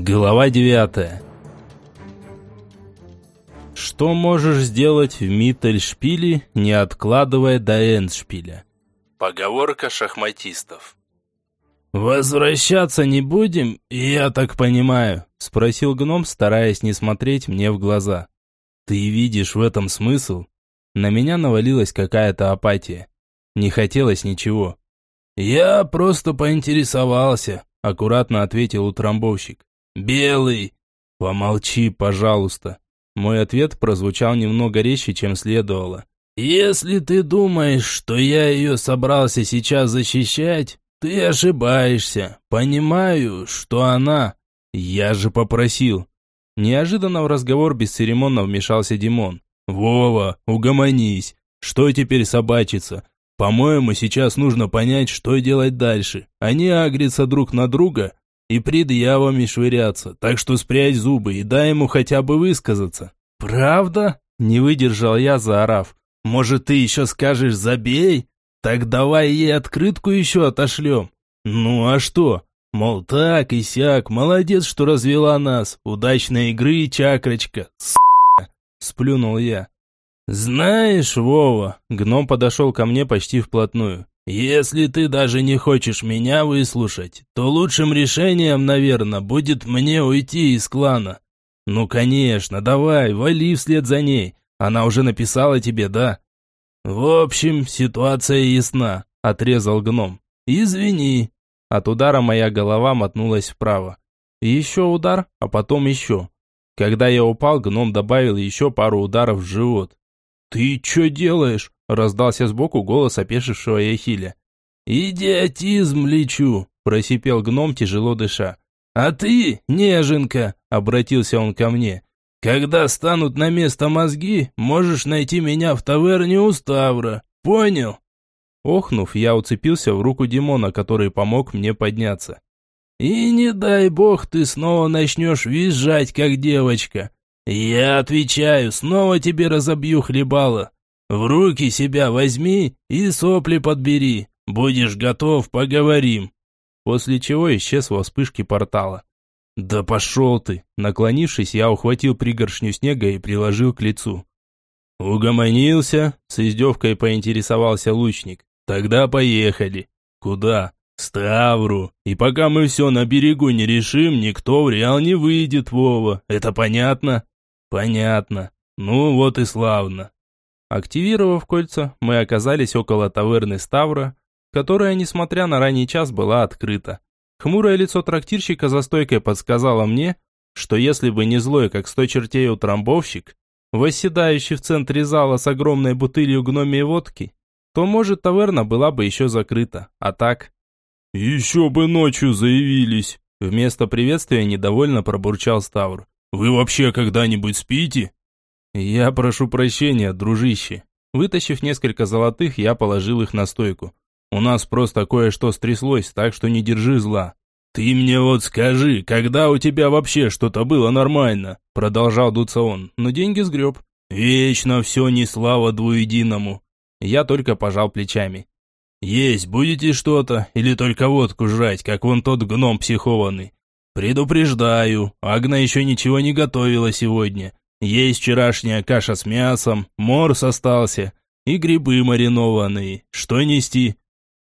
Глава девятая. Что можешь сделать в Миттельшпиле, не откладывая до Эндшпиля? Поговорка шахматистов. «Возвращаться не будем, я так понимаю?» – спросил гном, стараясь не смотреть мне в глаза. «Ты видишь в этом смысл?» На меня навалилась какая-то апатия. Не хотелось ничего. «Я просто поинтересовался», – аккуратно ответил утрамбовщик. «Белый!» «Помолчи, пожалуйста!» Мой ответ прозвучал немного резче, чем следовало. «Если ты думаешь, что я ее собрался сейчас защищать, ты ошибаешься. Понимаю, что она...» «Я же попросил!» Неожиданно в разговор бесцеремонно вмешался Димон. «Вова, угомонись! Что теперь собачиться? По-моему, сейчас нужно понять, что делать дальше. Они агрятся друг на друга и предъявами швыряться, так что спрячь зубы и дай ему хотя бы высказаться». «Правда?» – не выдержал я, заорав. «Может, ты еще скажешь «забей»? Так давай ей открытку еще отошлем». «Ну а что? Мол, так и сяк, молодец, что развела нас. Удачной игры, чакрочка, с***. Сплюнул я. «Знаешь, Вова», — гном подошел ко мне почти вплотную, «если ты даже не хочешь меня выслушать, то лучшим решением, наверное, будет мне уйти из клана». «Ну, конечно, давай, вали вслед за ней. Она уже написала тебе, да?» «В общем, ситуация ясна», — отрезал гном. «Извини». От удара моя голова мотнулась вправо. Еще удар, а потом еще. Когда я упал, гном добавил еще пару ударов в живот. «Ты что делаешь?» – раздался сбоку голос опешившего Яхиля. «Идиотизм лечу!» – просипел гном, тяжело дыша. «А ты, неженка!» – обратился он ко мне. «Когда станут на место мозги, можешь найти меня в таверне у Ставра. Понял?» Охнув, я уцепился в руку Димона, который помог мне подняться. «И не дай бог ты снова начнешь визжать, как девочка. «Я отвечаю, снова тебе разобью хлебало. В руки себя возьми и сопли подбери. Будешь готов, поговорим». После чего исчез во вспышке портала. «Да пошел ты!» Наклонившись, я ухватил пригоршню снега и приложил к лицу. «Угомонился?» С издевкой поинтересовался лучник. «Тогда поехали». «Куда?» «Ставру. И пока мы все на берегу не решим, никто в Реал не выйдет, Вова. Это понятно?» Понятно. Ну вот и славно. Активировав кольца, мы оказались около таверны Ставра, которая, несмотря на ранний час, была открыта. Хмурое лицо трактирщика за стойкой подсказало мне, что если бы не злой, как сто чертей утрамбовщик, восседающий в центре зала с огромной бутылью гномией водки, то, может, таверна была бы еще закрыта, а так... «Еще бы ночью заявились!» Вместо приветствия недовольно пробурчал Ставр. Вы вообще когда-нибудь спите?» «Я прошу прощения, дружище». Вытащив несколько золотых, я положил их на стойку. «У нас просто кое-что стряслось, так что не держи зла». «Ты мне вот скажи, когда у тебя вообще что-то было нормально?» Продолжал дуться он, но деньги сгреб. «Вечно все не слава двуединому». Я только пожал плечами. «Есть будете что-то или только водку жрать, как вон тот гном психованный? «Предупреждаю, Агна еще ничего не готовила сегодня. Есть вчерашняя каша с мясом, морс остался и грибы маринованные. Что нести?»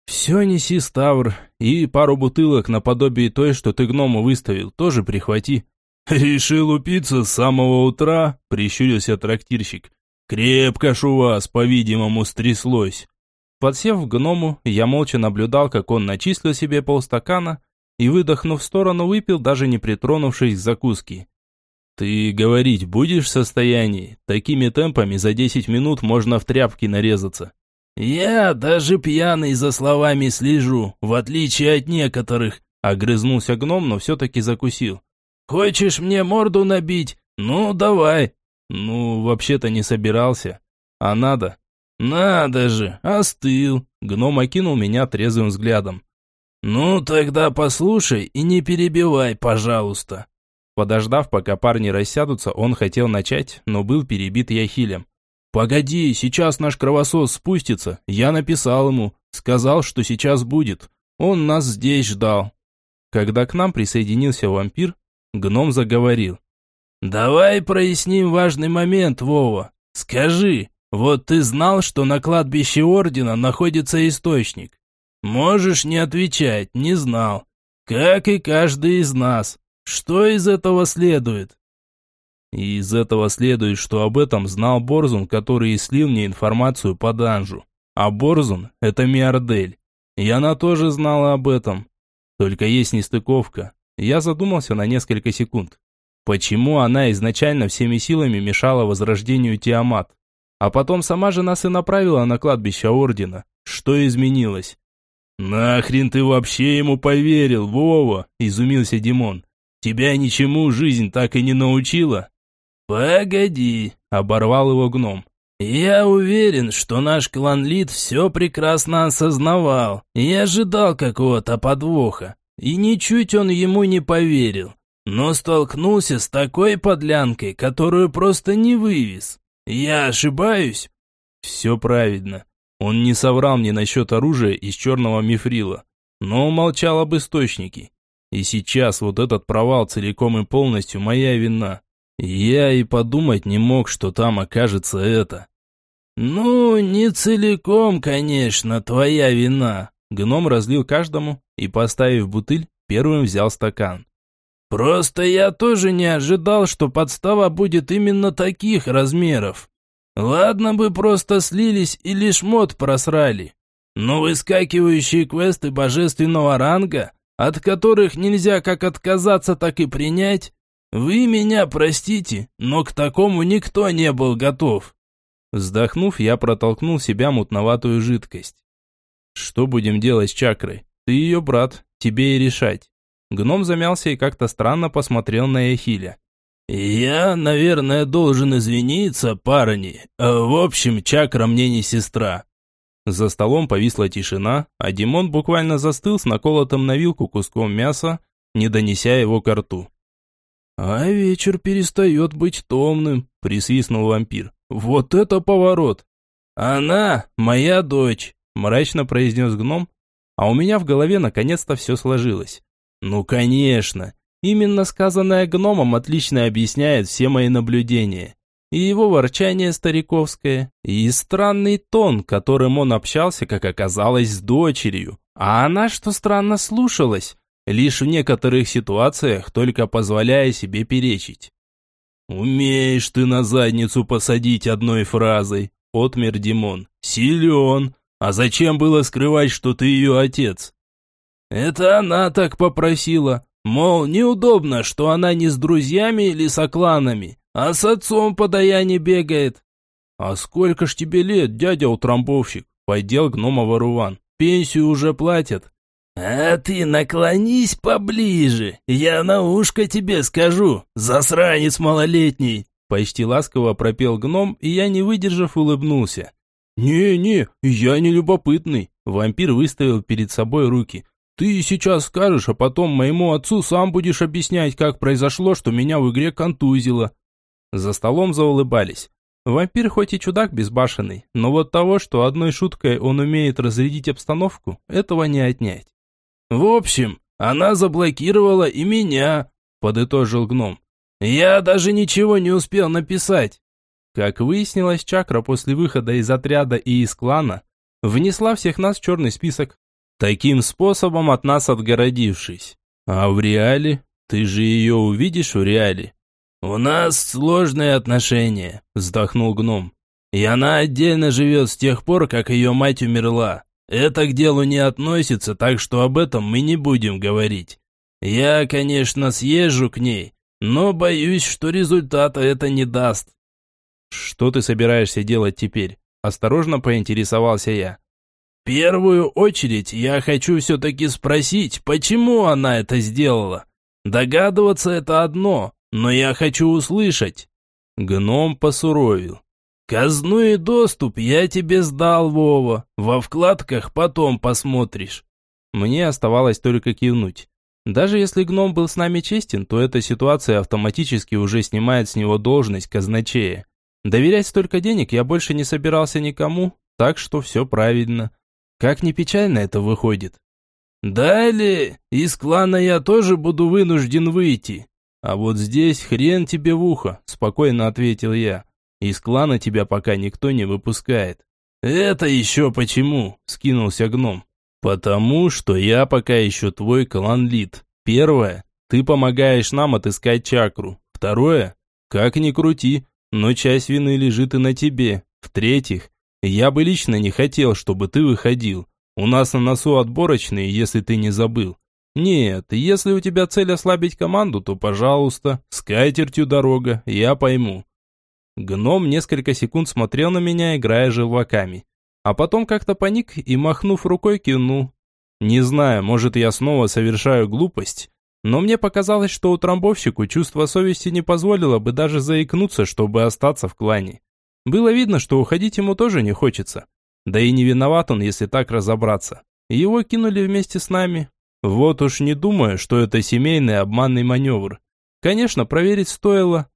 «Все неси, Ставр, и пару бутылок наподобие той, что ты гному выставил, тоже прихвати». «Решил упиться с самого утра?» – прищурился трактирщик. «Крепко ж у вас, по-видимому, стряслось». Подсев к гному, я молча наблюдал, как он начислил себе полстакана – и, выдохнув в сторону, выпил, даже не притронувшись к закуске. «Ты говорить будешь в состоянии? Такими темпами за десять минут можно в тряпки нарезаться». «Я даже пьяный за словами слежу, в отличие от некоторых», огрызнулся гном, но все-таки закусил. «Хочешь мне морду набить? Ну, давай». «Ну, вообще-то не собирался. А надо?» «Надо же, остыл». Гном окинул меня трезвым взглядом. «Ну, тогда послушай и не перебивай, пожалуйста». Подождав, пока парни рассядутся, он хотел начать, но был перебит Яхилем. «Погоди, сейчас наш кровосос спустится. Я написал ему. Сказал, что сейчас будет. Он нас здесь ждал». Когда к нам присоединился вампир, Гном заговорил. «Давай проясним важный момент, Вова. Скажи, вот ты знал, что на кладбище Ордена находится источник? Можешь не отвечать, не знал. Как и каждый из нас. Что из этого следует?» Из этого следует, что об этом знал Борзун, который и слил мне информацию по данжу. А Борзун – это Миордель. И она тоже знала об этом. Только есть нестыковка. Я задумался на несколько секунд. Почему она изначально всеми силами мешала возрождению Тиамат? А потом сама же нас и направила на кладбище Ордена. Что изменилось? «Нахрен ты вообще ему поверил, Вова?» – изумился Димон. «Тебя ничему жизнь так и не научила?» «Погоди», – оборвал его гном. «Я уверен, что наш клан-лид все прекрасно осознавал и ожидал какого-то подвоха, и ничуть он ему не поверил, но столкнулся с такой подлянкой, которую просто не вывез. Я ошибаюсь?» «Все правильно. Он не соврал мне насчет оружия из черного мифрила, но умолчал об источнике. И сейчас вот этот провал целиком и полностью моя вина. Я и подумать не мог, что там окажется это. «Ну, не целиком, конечно, твоя вина». Гном разлил каждому и, поставив бутыль, первым взял стакан. «Просто я тоже не ожидал, что подстава будет именно таких размеров. Ладно бы просто слились и лишь мод просрали. Но выскакивающие квесты божественного ранга, от которых нельзя как отказаться, так и принять, вы меня простите, но к такому никто не был готов. Вздохнув, я протолкнул себя мутноватую жидкость. Что будем делать с чакрой? Ты ее брат, тебе и решать. Гном замялся и как-то странно посмотрел на Эхиля. «Я, наверное, должен извиниться, парни. В общем, чакра мне не сестра». За столом повисла тишина, а Димон буквально застыл с наколотым на вилку куском мяса, не донеся его к рту. «А вечер перестает быть томным», — присвистнул вампир. «Вот это поворот!» «Она моя дочь», — мрачно произнес гном, а у меня в голове наконец-то все сложилось. «Ну, конечно, именно сказанное гномом отлично объясняет все мои наблюдения. И его ворчание стариковское, и странный тон, которым он общался, как оказалось, с дочерью. А она, что странно, слушалась, лишь в некоторых ситуациях только позволяя себе перечить. «Умеешь ты на задницу посадить одной фразой», — отмер Димон. «Силен. А зачем было скрывать, что ты ее отец?» «Это она так попросила. Мол, неудобно, что она не с друзьями или сокланами, а с отцом подаяние бегает». «А сколько ж тебе лет, дядя утрамбовщик?» — поддел гнома Варуван. «Пенсию уже платят». «А ты наклонись поближе, я на ушко тебе скажу, засранец малолетний!» Почти ласково пропел гном, и я, не выдержав, улыбнулся. «Не-не, я не любопытный!» Вампир выставил перед собой руки. «Ты сейчас скажешь, а потом моему отцу сам будешь объяснять, как произошло, что меня в игре контузило». За столом заулыбались. Вампир хоть и чудак безбашенный, но вот того, что одной шуткой он умеет разрядить обстановку, этого не отнять. «В общем, она заблокировала и меня», – подытожил гном. «Я даже ничего не успел написать». Как выяснилось, Чакра после выхода из отряда и из клана внесла всех нас в черный список, таким способом от нас отгородившись. А в реале? Ты же ее увидишь в реале? «У нас сложные отношения», – вздохнул гном. «И она отдельно живет с тех пор, как ее мать умерла. Это к делу не относится, так что об этом мы не будем говорить. Я, конечно, съезжу к ней, но боюсь, что результата это не даст. Что ты собираешься делать теперь? Осторожно поинтересовался я. В первую очередь я хочу все-таки спросить, почему она это сделала. Догадываться это одно, но я хочу услышать. Гном посуровил. Казну и доступ я тебе сдал, Вова. Во вкладках потом посмотришь. Мне оставалось только кивнуть. Даже если гном был с нами честен, то эта ситуация автоматически уже снимает с него должность казначея. Доверять столько денег я больше не собирался никому, так что все правильно. Как ни печально это выходит. Далее из клана я тоже буду вынужден выйти. А вот здесь хрен тебе в ухо, спокойно ответил я. Из клана тебя пока никто не выпускает. Это еще почему? Скинулся гном. Потому что я пока еще твой клан-лид. Первое, ты помогаешь нам отыскать чакру. Второе, как ни крути, но часть вины лежит и на тебе. В-третьих, я бы лично не хотел, чтобы ты выходил. У нас на носу отборочные, если ты не забыл. Нет, если у тебя цель ослабить команду, то, пожалуйста, с катертью дорога, я пойму. Гном несколько секунд смотрел на меня, играя желваками. А потом как-то паник и, махнув рукой, кивнул. Не знаю, может я снова совершаю глупость, но мне показалось, что утрамбовщику чувство совести не позволило бы даже заикнуться, чтобы остаться в клане. Было видно, что уходить ему тоже не хочется. Да и не виноват он, если так разобраться. Его кинули вместе с нами. Вот уж не думаю, что это семейный обманный маневр. Конечно, проверить стоило,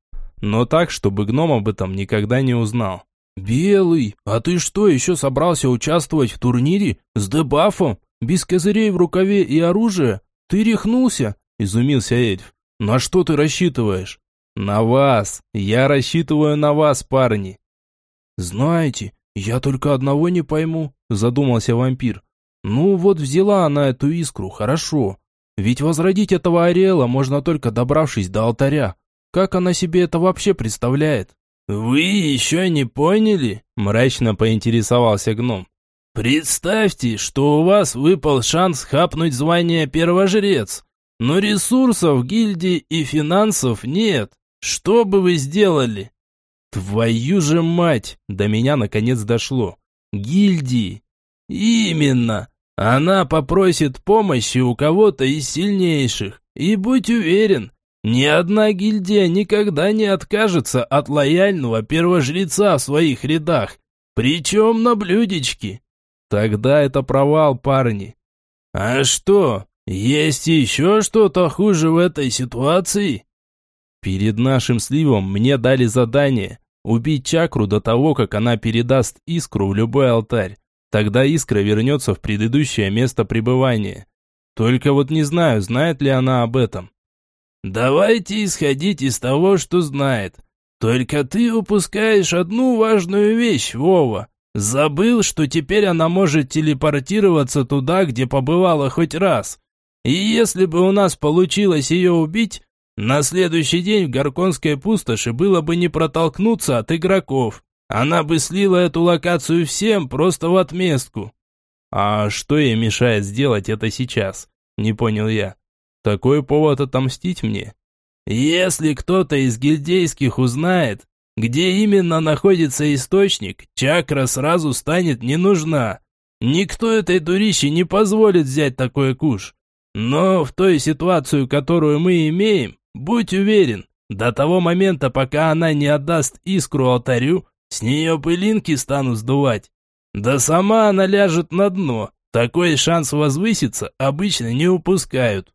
но так, чтобы гном об этом никогда не узнал. «Белый, а ты что, еще собрался участвовать в турнире с дебафом? Без козырей в рукаве и оружия? Ты рехнулся?» – изумился эльф. «На что ты рассчитываешь?» «На вас! Я рассчитываю на вас, парни!» «Знаете, я только одного не пойму», – задумался вампир. «Ну вот взяла она эту искру, хорошо. Ведь возродить этого Ариэла можно только добравшись до алтаря. Как она себе это вообще представляет?» «Вы еще не поняли?» – мрачно поинтересовался гном. «Представьте, что у вас выпал шанс хапнуть звание первожрец, но ресурсов гильдии и финансов нет. Что бы вы сделали?» «Твою же мать!» – до меня наконец дошло. «Гильдии!» «Именно! Она попросит помощи у кого-то из сильнейших. И будь уверен, ни одна гильдия никогда не откажется от лояльного первожреца в своих рядах, причем на блюдечке. Тогда это провал, парни. А что, есть еще что-то хуже в этой ситуации? Перед нашим сливом мне дали задание убить чакру до того, как она передаст искру в любой алтарь. Тогда искра вернется в предыдущее место пребывания. Только вот не знаю, знает ли она об этом. Давайте исходить из того, что знает. Только ты упускаешь одну важную вещь, Вова. Забыл, что теперь она может телепортироваться туда, где побывала хоть раз. И если бы у нас получилось ее убить, на следующий день в Горконской пустоши было бы не протолкнуться от игроков. Она бы слила эту локацию всем просто в отместку. А что ей мешает сделать это сейчас? Не понял я. Такой повод отомстить мне. Если кто-то из гильдейских узнает, где именно находится источник, чакра сразу станет не нужна. Никто этой дурище не позволит взять такой куш. Но в той ситуацию, которую мы имеем, будь уверен, до того момента, пока она не отдаст искру алтарю, с нее пылинки станут сдувать. Да сама она ляжет на дно. Такой шанс возвыситься обычно не упускают.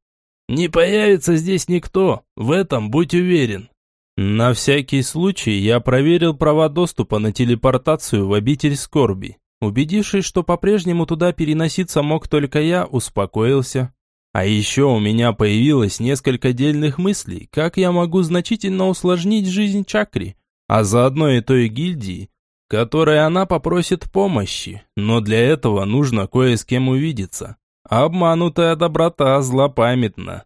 Не появится здесь никто, в этом будь уверен. На всякий случай я проверил права доступа на телепортацию в обитель скорби. Убедившись, что по-прежнему туда переноситься мог только я, успокоился. А еще у меня появилось несколько дельных мыслей, как я могу значительно усложнить жизнь Чакри, а заодно и той гильдии, которой она попросит помощи, но для этого нужно кое с кем увидеться. Обманутая доброта злопамятна.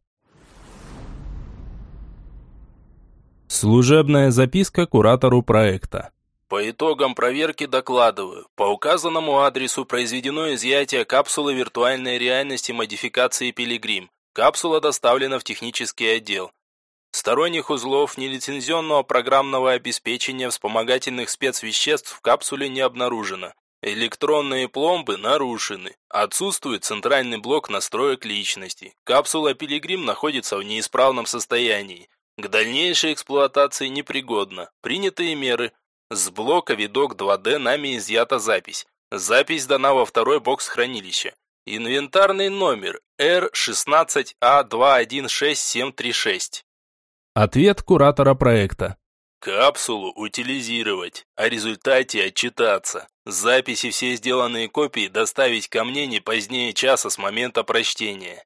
Служебная записка куратору проекта. По итогам проверки докладываю. По указанному адресу произведено изъятие капсулы виртуальной реальности модификации Пилигрим. Капсула доставлена в технический отдел. Сторонних узлов нелицензионного программного обеспечения вспомогательных спецвеществ в капсуле не обнаружено. Электронные пломбы нарушены. Отсутствует центральный блок настроек личности. Капсула Пилигрим находится в неисправном состоянии. К дальнейшей эксплуатации непригодна. Принятые меры. С блока видок 2D нами изъята запись. Запись дана во второй бокс хранилища. Инвентарный номер R16A216736. Ответ куратора проекта. Капсулу утилизировать, о результате отчитаться. Записи все сделанные копии доставить ко мне не позднее часа с момента прочтения.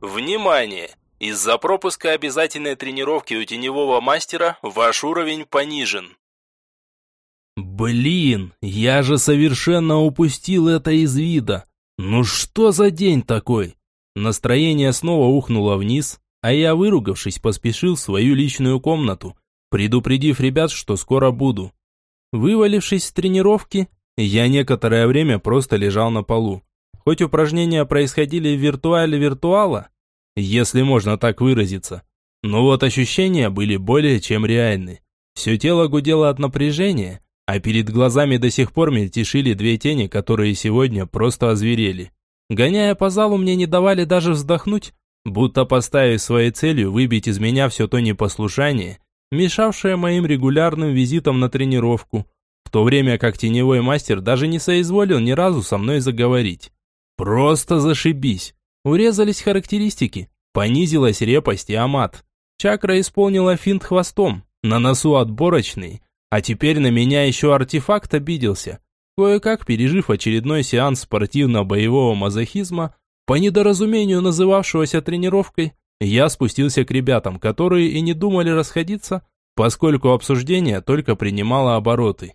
Внимание! Из-за пропуска обязательной тренировки у теневого мастера ваш уровень понижен. Блин, я же совершенно упустил это из вида. Ну что за день такой? Настроение снова ухнуло вниз, а я, выругавшись, поспешил в свою личную комнату, предупредив ребят, что скоро буду. Вывалившись с тренировки, я некоторое время просто лежал на полу. Хоть упражнения происходили в виртуале виртуала, если можно так выразиться, но вот ощущения были более чем реальны. Все тело гудело от напряжения, а перед глазами до сих пор мельтешили две тени, которые сегодня просто озверели. Гоняя по залу, мне не давали даже вздохнуть, будто поставив своей целью выбить из меня все то непослушание, мешавшее моим регулярным визитам на тренировку, в то время как теневой мастер даже не соизволил ни разу со мной заговорить. Просто зашибись. Урезались характеристики, понизилась репость и амат. Чакра исполнила финт хвостом, на носу отборочный, а теперь на меня еще артефакт обиделся. Кое-как, пережив очередной сеанс спортивно-боевого мазохизма, по недоразумению называвшегося тренировкой, я спустился к ребятам, которые и не думали расходиться, поскольку обсуждение только принимало обороты.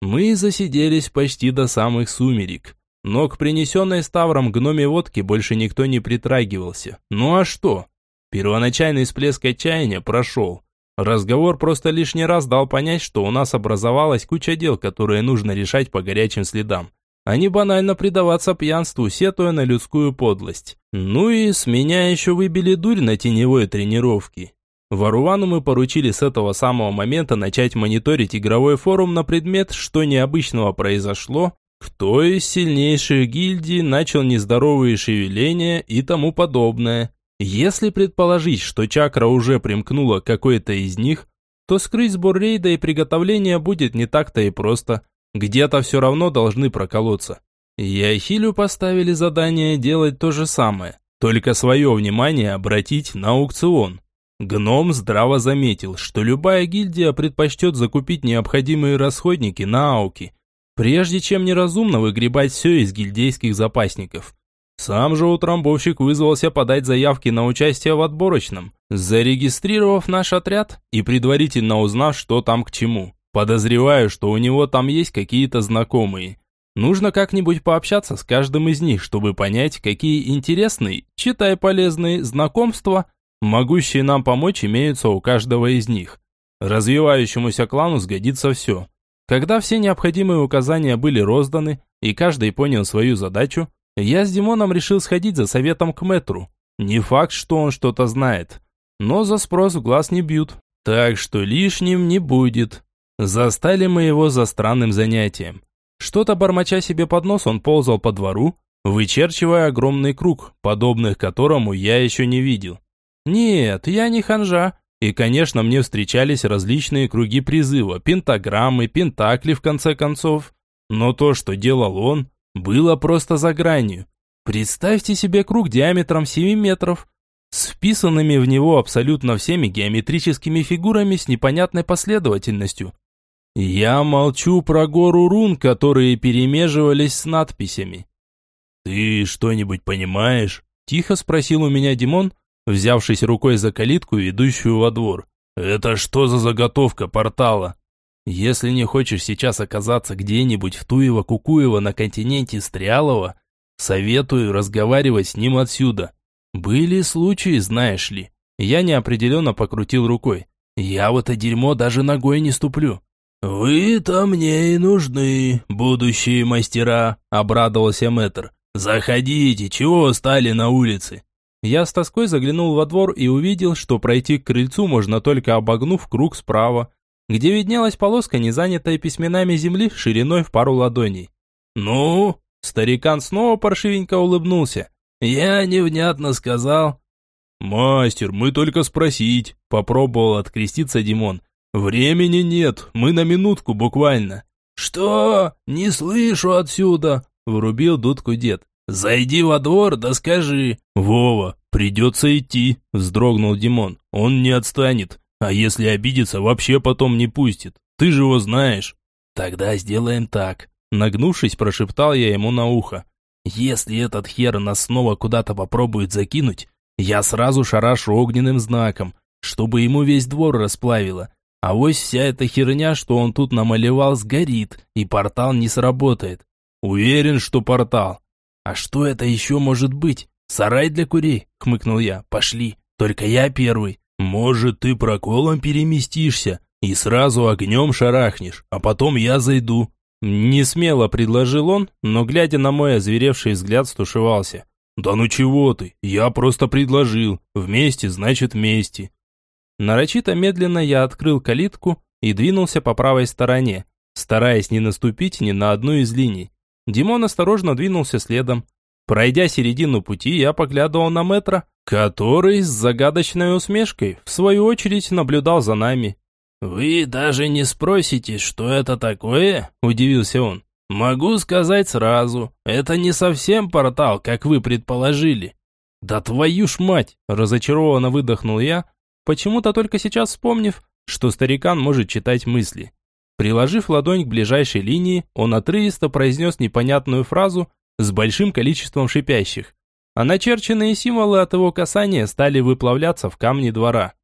Мы засиделись почти до самых сумерек. Но к принесенной Ставром гноме водки больше никто не притрагивался. Ну а что? Первоначальный всплеск отчаяния прошел. Разговор просто лишний раз дал понять, что у нас образовалась куча дел, которые нужно решать по горячим следам. А не банально предаваться пьянству, сетуя на людскую подлость. Ну и с меня еще выбили дурь на теневой тренировке. Варувану мы поручили с этого самого момента начать мониторить игровой форум на предмет, что необычного произошло, кто из сильнейших гильдий начал нездоровые шевеления и тому подобное. Если предположить, что чакра уже примкнула к какой-то из них, то скрыть сбор рейда и приготовление будет не так-то и просто. Где-то все равно должны проколоться. Яхилю поставили задание делать то же самое, только свое внимание обратить на аукцион. Гном здраво заметил, что любая гильдия предпочтет закупить необходимые расходники на ауки, прежде чем неразумно выгребать все из гильдейских запасников. Сам же утрамбовщик вызвался подать заявки на участие в отборочном, зарегистрировав наш отряд и предварительно узнав, что там к чему. Подозреваю, что у него там есть какие-то знакомые. Нужно как-нибудь пообщаться с каждым из них, чтобы понять, какие интересные, читай полезные, знакомства Могущие нам помочь имеются у каждого из них. Развивающемуся клану сгодится все. Когда все необходимые указания были розданы, и каждый понял свою задачу, я с Димоном решил сходить за советом к мэтру. Не факт, что он что-то знает, но за спрос в глаз не бьют, так что лишним не будет. Застали мы его за странным занятием. Что-то бормоча себе под нос, он ползал по двору, вычерчивая огромный круг, подобных которому я еще не видел. Нет, я не ханжа. И, конечно, мне встречались различные круги призыва, пентаграммы, пентакли в конце концов. Но то, что делал он, было просто за гранью. Представьте себе круг диаметром 7 метров, с вписанными в него абсолютно всеми геометрическими фигурами с непонятной последовательностью. Я молчу про гору рун, которые перемеживались с надписями. «Ты что-нибудь понимаешь?» – тихо спросил у меня Димон, взявшись рукой за калитку, ведущую во двор. «Это что за заготовка портала?» «Если не хочешь сейчас оказаться где-нибудь в Туево-Кукуево на континенте Стрялова, советую разговаривать с ним отсюда. Были случаи, знаешь ли». Я неопределенно покрутил рукой. «Я в это дерьмо даже ногой не ступлю». «Вы-то мне и нужны, будущие мастера», — обрадовался мэтр. «Заходите, чего стали на улице?» Я с тоской заглянул во двор и увидел, что пройти к крыльцу можно только обогнув круг справа, где виднелась полоска, не занятая письменами земли шириной в пару ладоней. «Ну?» Старикан снова паршивенько улыбнулся. «Я невнятно сказал». «Мастер, мы только спросить», — попробовал откреститься Димон. «Времени нет, мы на минутку буквально». «Что? Не слышу отсюда!» — врубил дудку дед. «Зайди во двор, да скажи». «Вова, придется идти», – вздрогнул Димон. «Он не отстанет, а если обидится, вообще потом не пустит. Ты же его знаешь». «Тогда сделаем так», – нагнувшись, прошептал я ему на ухо. Если этот хер нас снова куда-то попробует закинуть, я сразу шарашу огненным знаком, чтобы ему весь двор расплавило. А вось вся эта херня, что он тут намалевал, сгорит, и портал не сработает. Уверен, что портал. А что это еще может быть? Сарай для курей, хмыкнул я. Пошли, только я первый. Может, ты проколом переместишься и сразу огнем шарахнешь, а потом я зайду. Не смело предложил он, но, глядя на мой озверевший взгляд, стушевался. «Да ну чего ты, я просто предложил. Вместе значит вместе». Нарочито медленно я открыл калитку и двинулся по правой стороне, стараясь не наступить ни на одну из линий. Димон осторожно двинулся следом. Пройдя середину пути, я поглядывал на метра, который с загадочной усмешкой, в свою очередь, наблюдал за нами. «Вы даже не спросите, что это такое?» – удивился он. «Могу сказать сразу, это не совсем портал, как вы предположили». «Да твою ж мать!» – разочарованно выдохнул я, почему-то только сейчас вспомнив, что старикан может читать мысли. Приложив ладонь к ближайшей линии, он отрывисто произнес непонятную фразу с большим количеством шипящих, а начерченные символы от его касания стали выплавляться в камни двора.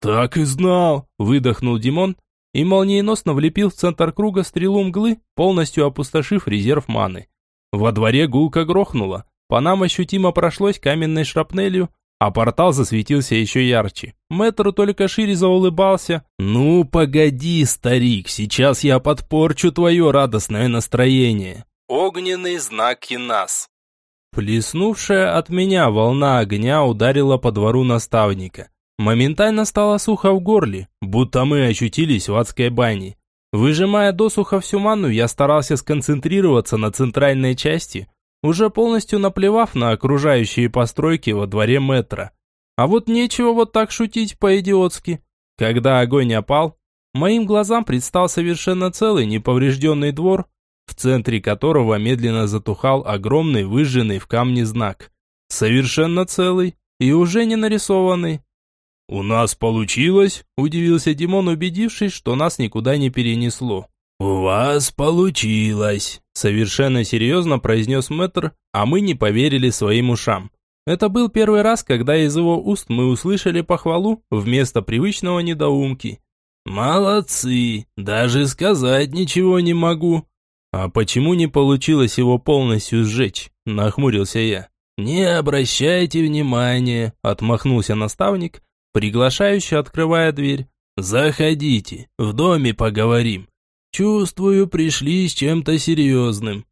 «Так и знал!» – выдохнул Димон и молниеносно влепил в центр круга стрелу мглы, полностью опустошив резерв маны. Во дворе гулко грохнуло, по нам ощутимо прошлось каменной шрапнелью, а портал засветился еще ярче. Мэтр только шире заулыбался. «Ну, погоди, старик, сейчас я подпорчу твое радостное настроение». Огненный знак Кинас. Плеснувшая от меня волна огня ударила по двору наставника. Моментально стало сухо в горле, будто мы очутились в адской бане. Выжимая досуха всю ману, я старался сконцентрироваться на центральной части, уже полностью наплевав на окружающие постройки во дворе метра. А вот нечего вот так шутить по-идиотски. Когда огонь опал, моим глазам предстал совершенно целый неповрежденный двор, в центре которого медленно затухал огромный выжженный в камне знак. Совершенно целый и уже не нарисованный. «У нас получилось?» – удивился Димон, убедившись, что нас никуда не перенесло. «У вас получилось!» – совершенно серьезно произнес мэтр, а мы не поверили своим ушам. Это был первый раз, когда из его уст мы услышали похвалу вместо привычного недоумки. «Молодцы! Даже сказать ничего не могу!» «А почему не получилось его полностью сжечь?» – нахмурился я. «Не обращайте внимания», – отмахнулся наставник, приглашающе открывая дверь. «Заходите, в доме поговорим. Чувствую, пришли с чем-то серьезным».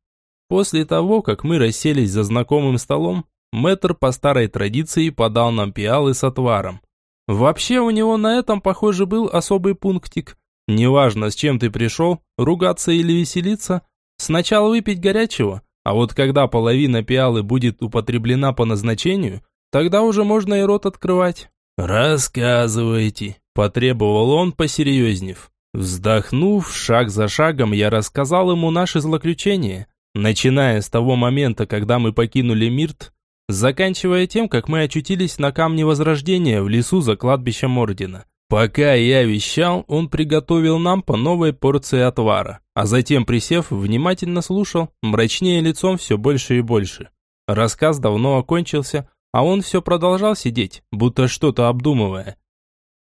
После того, как мы расселись за знакомым столом, мэтр по старой традиции подал нам пиалы с отваром. Вообще у него на этом, похоже, был особый пунктик. Неважно, с чем ты пришел, ругаться или веселиться, сначала выпить горячего, а вот когда половина пиалы будет употреблена по назначению, тогда уже можно и рот открывать. «Рассказывайте», – потребовал он, посерьезнев. Вздохнув, шаг за шагом, я рассказал ему наши злоключения, начиная с того момента, когда мы покинули Мирт, заканчивая тем, как мы очутились на камне Возрождения в лесу за кладбищем Ордена. Пока я вещал, он приготовил нам по новой порции отвара, а затем, присев, внимательно слушал, мрачнее лицом все больше и больше. Рассказ давно окончился, а он все продолжал сидеть, будто что-то обдумывая.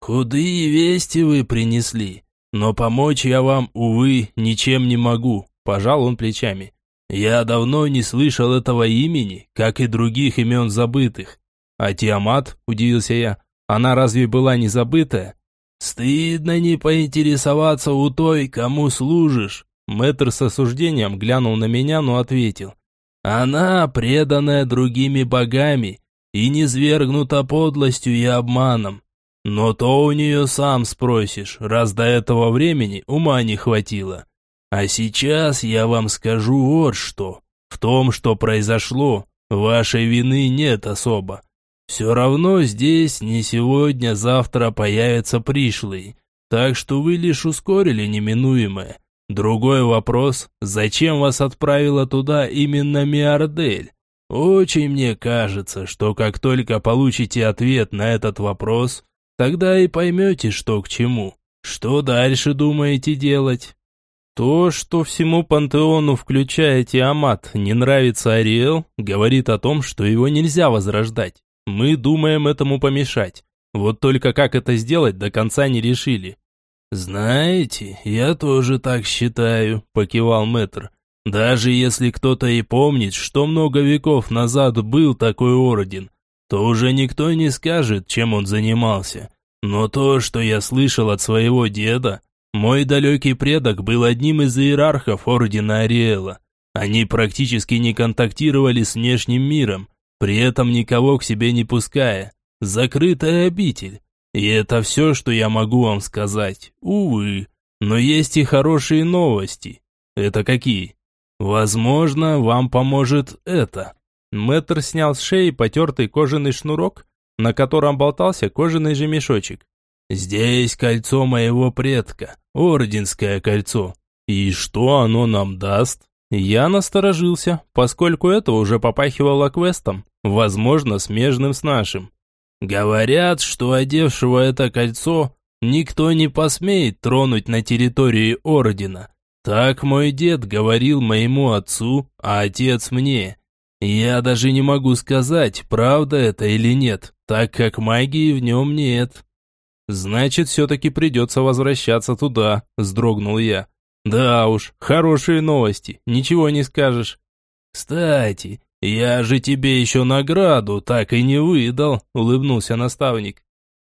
«Худые вести вы принесли, но помочь я вам, увы, ничем не могу», – пожал он плечами. «Я давно не слышал этого имени, как и других имен забытых». «А Тиамат?» – удивился я. «Она разве была не забытая?» «Стыдно не поинтересоваться у той, кому служишь». Мэтр с осуждением глянул на меня, но ответил. «Она, преданная другими богами, и не свергнута подлостью и обманом. Но то у нее сам спросишь, раз до этого времени ума не хватило. А сейчас я вам скажу вот что. В том, что произошло, вашей вины нет особо. Все равно здесь не сегодня-завтра появятся пришлые, так что вы лишь ускорили неминуемое. Другой вопрос, зачем вас отправила туда именно Миардель? Очень мне кажется, что как только получите ответ на этот вопрос, тогда и поймете, что к чему. Что дальше думаете делать? То, что всему пантеону, включая Тиамат, не нравится Ариэл, говорит о том, что его нельзя возрождать. Мы думаем этому помешать. Вот только как это сделать, до конца не решили. «Знаете, я тоже так считаю», – покивал мэтр. «Даже если кто-то и помнит, что много веков назад был такой орден, то уже никто не скажет, чем он занимался. Но то, что я слышал от своего деда, мой далекий предок был одним из иерархов Ордена Ариэла. Они практически не контактировали с внешним миром, при этом никого к себе не пуская. Закрытая обитель. И это все, что я могу вам сказать. Увы. Но есть и хорошие новости. Это какие? Возможно, вам поможет это. Мэтр снял с шеи потертый кожаный шнурок, на котором болтался кожаный же мешочек. «Здесь кольцо моего предка, орденское кольцо. И что оно нам даст?» Я насторожился, поскольку это уже попахивало квестом, возможно, смежным с нашим. «Говорят, что одевшего это кольцо никто не посмеет тронуть на территории Ордена. Так мой дед говорил моему отцу, а отец мне. Я даже не могу сказать, правда это или нет, так как магии в нем нет. Значит, все-таки придется возвращаться туда, вздрогнул я. Да уж, хорошие новости, ничего не скажешь. Кстати, я же тебе еще награду так и не выдал, улыбнулся наставник.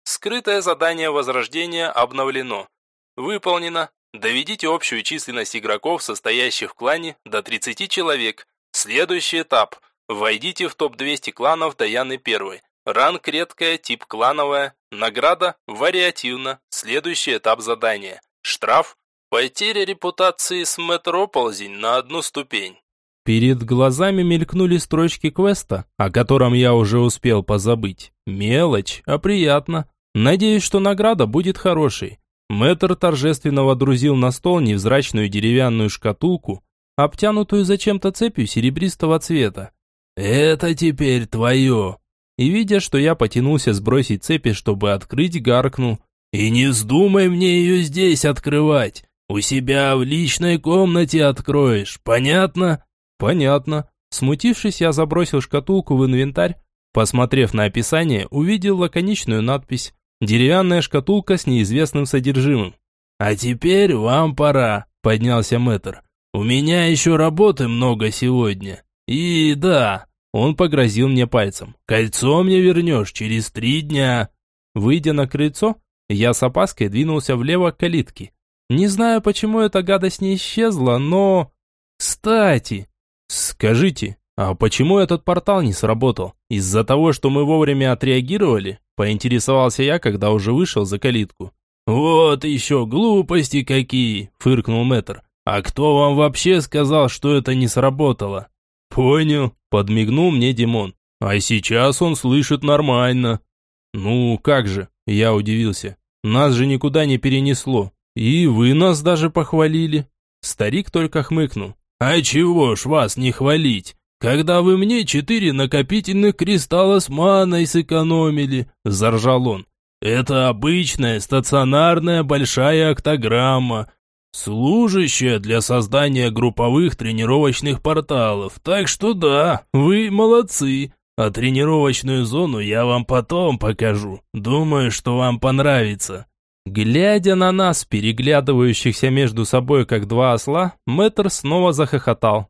Скрытое задание возрождения обновлено. Выполнено. Доведите общую численность игроков, состоящих в клане, до 30 человек. Следующий этап. Войдите в топ-200 кланов Даяны 1. Ранг редкая, тип клановая. Награда вариативна. Следующий этап задания. Штраф. Потеря репутации с метроползень на одну ступень. Перед глазами мелькнули строчки квеста, о котором я уже успел позабыть. Мелочь, а приятно. Надеюсь, что награда будет хорошей. Мэтр торжественно водрузил на стол невзрачную деревянную шкатулку, обтянутую зачем-то цепью серебристого цвета. «Это теперь твое!» И видя, что я потянулся сбросить цепи, чтобы открыть, гаркнул. «И не вздумай мне ее здесь открывать! У себя в личной комнате откроешь, понятно?» «Понятно». Смутившись, я забросил шкатулку в инвентарь. Посмотрев на описание, увидел лаконичную надпись «Деревянная шкатулка с неизвестным содержимым». «А теперь вам пора», — поднялся мэтр. У меня еще работы много сегодня. И да, он погрозил мне пальцем. Кольцо мне вернешь через три дня. Выйдя на крыльцо, я с опаской двинулся влево к калитке. Не знаю, почему эта гадость не исчезла, но... Кстати, скажите, а почему этот портал не сработал? Из-за того, что мы вовремя отреагировали? Поинтересовался я, когда уже вышел за калитку. «Вот еще глупости какие!» – фыркнул мэтр. «А кто вам вообще сказал, что это не сработало?» «Понял», – подмигнул мне Димон. «А сейчас он слышит нормально». «Ну, как же?» – я удивился. «Нас же никуда не перенесло. И вы нас даже похвалили». Старик только хмыкнул. «А чего ж вас не хвалить? Когда вы мне четыре накопительных кристалла с маной сэкономили», – заржал он. «Это обычная стационарная большая октограмма, служащая для создания групповых тренировочных порталов. Так что да, вы молодцы. А тренировочную зону я вам потом покажу. Думаю, что вам понравится. Глядя на нас, переглядывающихся между собой как два осла, мэтр снова захохотал.